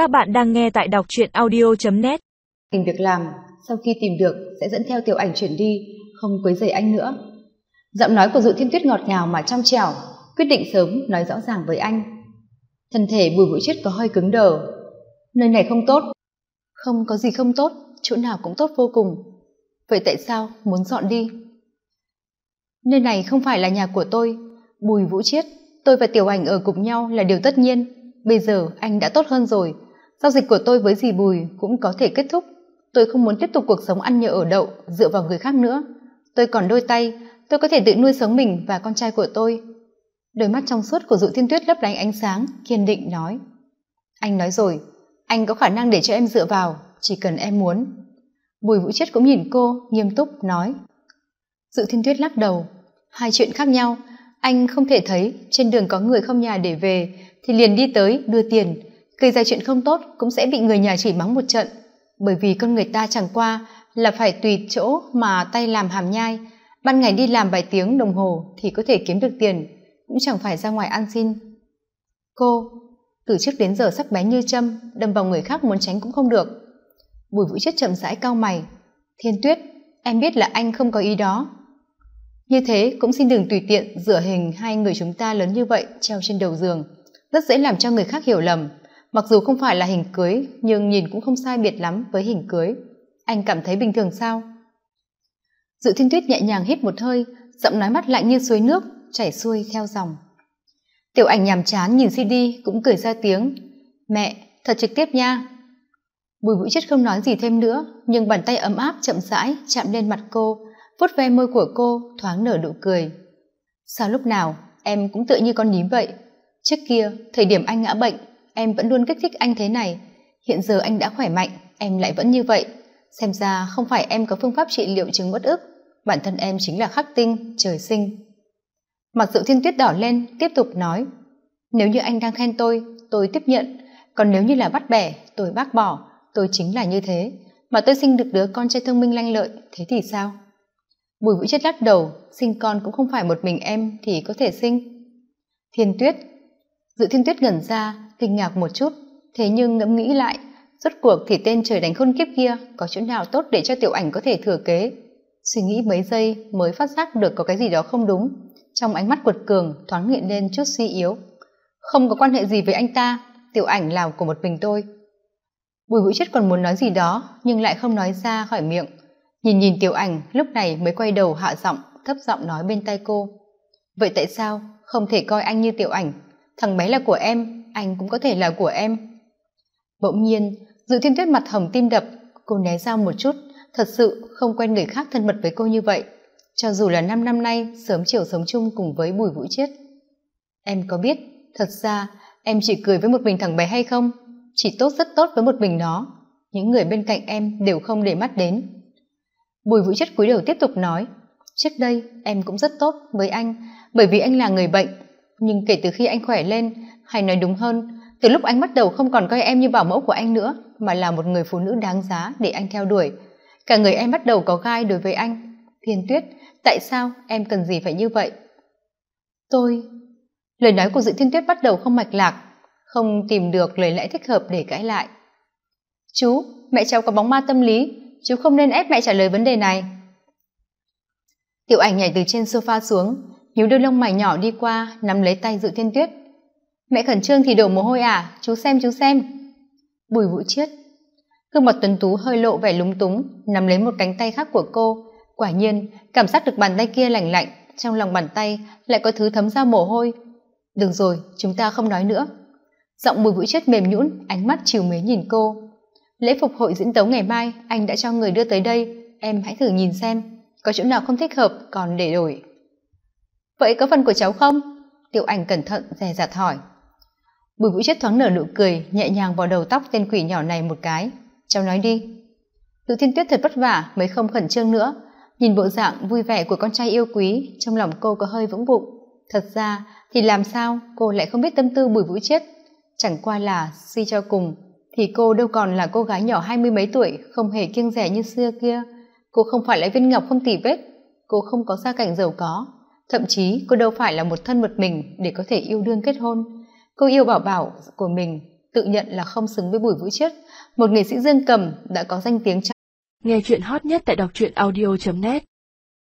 Các bạn đang nghe tại đọc truyện audio.net Tìm việc làm, sau khi tìm được sẽ dẫn theo tiểu ảnh chuyển đi, không quấy rầy anh nữa. Giọng nói của Dụ Thiên Tuyết ngọt ngào mà trong trẻo, quyết định sớm nói rõ ràng với anh. Thân thể Bùi Vũ Chết có hơi cứng đờ. Nơi này không tốt. Không có gì không tốt, chỗ nào cũng tốt vô cùng. Vậy tại sao muốn dọn đi? Nơi này không phải là nhà của tôi. Bùi Vũ Chiết, tôi và Tiểu Ảnh ở cùng nhau là điều tất nhiên. Bây giờ anh đã tốt hơn rồi. Giao dịch của tôi với dì Bùi cũng có thể kết thúc. Tôi không muốn tiếp tục cuộc sống ăn nhờ ở đậu, dựa vào người khác nữa. Tôi còn đôi tay, tôi có thể tự nuôi sống mình và con trai của tôi. Đôi mắt trong suốt của dụ thiên tuyết lấp lánh ánh sáng, kiên định nói. Anh nói rồi, anh có khả năng để cho em dựa vào, chỉ cần em muốn. Bùi Vũ Chết cũng nhìn cô, nghiêm túc nói. Dự thiên tuyết lắc đầu. Hai chuyện khác nhau, anh không thể thấy trên đường có người không nhà để về thì liền đi tới đưa tiền gây ra chuyện không tốt cũng sẽ bị người nhà chỉ mắng một trận. Bởi vì con người ta chẳng qua là phải tùy chỗ mà tay làm hàm nhai. Ban ngày đi làm vài tiếng đồng hồ thì có thể kiếm được tiền, cũng chẳng phải ra ngoài ăn xin. Cô, từ trước đến giờ sắc bén như châm, đâm vào người khác muốn tránh cũng không được. Bùi vũ chất chậm rãi cau mày. Thiên tuyết, em biết là anh không có ý đó. Như thế cũng xin đừng tùy tiện rửa hình hai người chúng ta lớn như vậy treo trên đầu giường. Rất dễ làm cho người khác hiểu lầm mặc dù không phải là hình cưới, nhưng nhìn cũng không sai biệt lắm với hình cưới. Anh cảm thấy bình thường sao? Dự thiên tuyết nhẹ nhàng hít một hơi, giọng nói mắt lạnh như suối nước, chảy xuôi theo dòng. Tiểu ảnh nhàm chán nhìn cd cũng cười ra tiếng. Mẹ, thật trực tiếp nha. Bùi vũ chất không nói gì thêm nữa, nhưng bàn tay ấm áp chậm rãi chạm lên mặt cô, vuốt ve môi của cô, thoáng nở nụ cười. Sao lúc nào em cũng tựa như con nhím vậy? Trước kia, thời điểm anh ngã bệnh em vẫn luôn kích thích anh thế này. Hiện giờ anh đã khỏe mạnh, em lại vẫn như vậy. Xem ra không phải em có phương pháp trị liệu chứng bất ức, bản thân em chính là khắc tinh, trời sinh. Mặc dự thiên tuyết đỏ lên, tiếp tục nói, nếu như anh đang khen tôi tôi tiếp nhận. Còn nếu như là bắt bẻ, tôi bác bỏ, tôi chính là như thế. Mà tôi sinh được đứa con trai thông minh lanh lợi, thế thì sao? Bùi vũ chết lắc đầu, sinh con cũng không phải một mình em thì có thể sinh. Thiên tuyết, dự thiên tuyết gần ra kinh ngạc một chút. Thế nhưng ngẫm nghĩ lại, rốt cuộc thì tên trời đánh khôn kiếp kia có chỗ nào tốt để cho tiểu ảnh có thể thừa kế? Suy nghĩ mấy giây mới phát giác được có cái gì đó không đúng. Trong ánh mắt quật cường, thoáng hiện lên chút suy yếu. Không có quan hệ gì với anh ta, tiểu ảnh là của một mình tôi. Bùi vũ chất còn muốn nói gì đó, nhưng lại không nói ra khỏi miệng. Nhìn nhìn tiểu ảnh, lúc này mới quay đầu hạ giọng, thấp giọng nói bên tay cô. Vậy tại sao không thể coi anh như tiểu ảnh? Thằng bé là của em anh cũng có thể là của em. Bỗng nhiên, dự thiên tuyết mặt hồng tim đập, cô né ra một chút, thật sự không quen người khác thân mật với cô như vậy. Cho dù là năm năm nay, sớm chiều sống chung cùng với bùi vũ chiết. Em có biết, thật ra, em chỉ cười với một mình thằng bé hay không? Chỉ tốt rất tốt với một mình nó. Những người bên cạnh em đều không để mắt đến. Bùi vũ chất cúi đầu tiếp tục nói, trước đây, em cũng rất tốt với anh, bởi vì anh là người bệnh. Nhưng kể từ khi anh khỏe lên hay nói đúng hơn, từ lúc anh bắt đầu không còn coi em như bảo mẫu của anh nữa, mà là một người phụ nữ đáng giá để anh theo đuổi. Cả người em bắt đầu có gai đối với anh. Thiên tuyết, tại sao em cần gì phải như vậy? Tôi? Lời nói của dự thiên tuyết bắt đầu không mạch lạc, không tìm được lời lẽ thích hợp để cãi lại. Chú, mẹ cháu có bóng ma tâm lý, chú không nên ép mẹ trả lời vấn đề này. Tiểu ảnh nhảy từ trên sofa xuống, nhíu đôi lông mày nhỏ đi qua, nắm lấy tay dự thiên tuyết mẹ khẩn trương thì đổ mồ hôi à? Chú xem chú xem. Bùi vũ chiết. Gương mặt tuấn tú hơi lộ vẻ lúng túng, nắm lấy một cánh tay khác của cô. Quả nhiên, cảm giác được bàn tay kia lành lạnh, trong lòng bàn tay lại có thứ thấm ra mồ hôi. Được rồi, chúng ta không nói nữa. Giọng bùi vũ chiết mềm nhũn, ánh mắt chiều mến nhìn cô. Lễ phục hội diễn tấu ngày mai, anh đã cho người đưa tới đây. Em hãy thử nhìn xem, có chỗ nào không thích hợp, còn để đổi. Vậy có phần của cháu không? Tiểu ảnh cẩn thận, dè dặt hỏi bùi vũ chết thoáng nở nụ cười, nhẹ nhàng vào đầu tóc tên quỷ nhỏ này một cái. Cháu nói đi. Tự thiên tuyết thật vất vả mới không khẩn trương nữa. Nhìn bộ dạng vui vẻ của con trai yêu quý, trong lòng cô có hơi vững bụng. Thật ra thì làm sao cô lại không biết tâm tư bùi vũ chết chẳng qua là suy cho cùng, thì cô đâu còn là cô gái nhỏ hai mươi mấy tuổi, không hề kiêng rẻ như xưa kia. Cô không phải là viên ngọc không tỉ vết. Cô không có gia cảnh giàu có. Thậm chí cô đâu phải là một thân một mình để có thể yêu đương kết hôn cô yêu bảo bảo của mình, tự nhận là không xứng với bùi vũ chiết. Một nghệ sĩ dương cầm đã có danh tiếng trong nghe chuyện hot nhất tại đọc truyện audio net.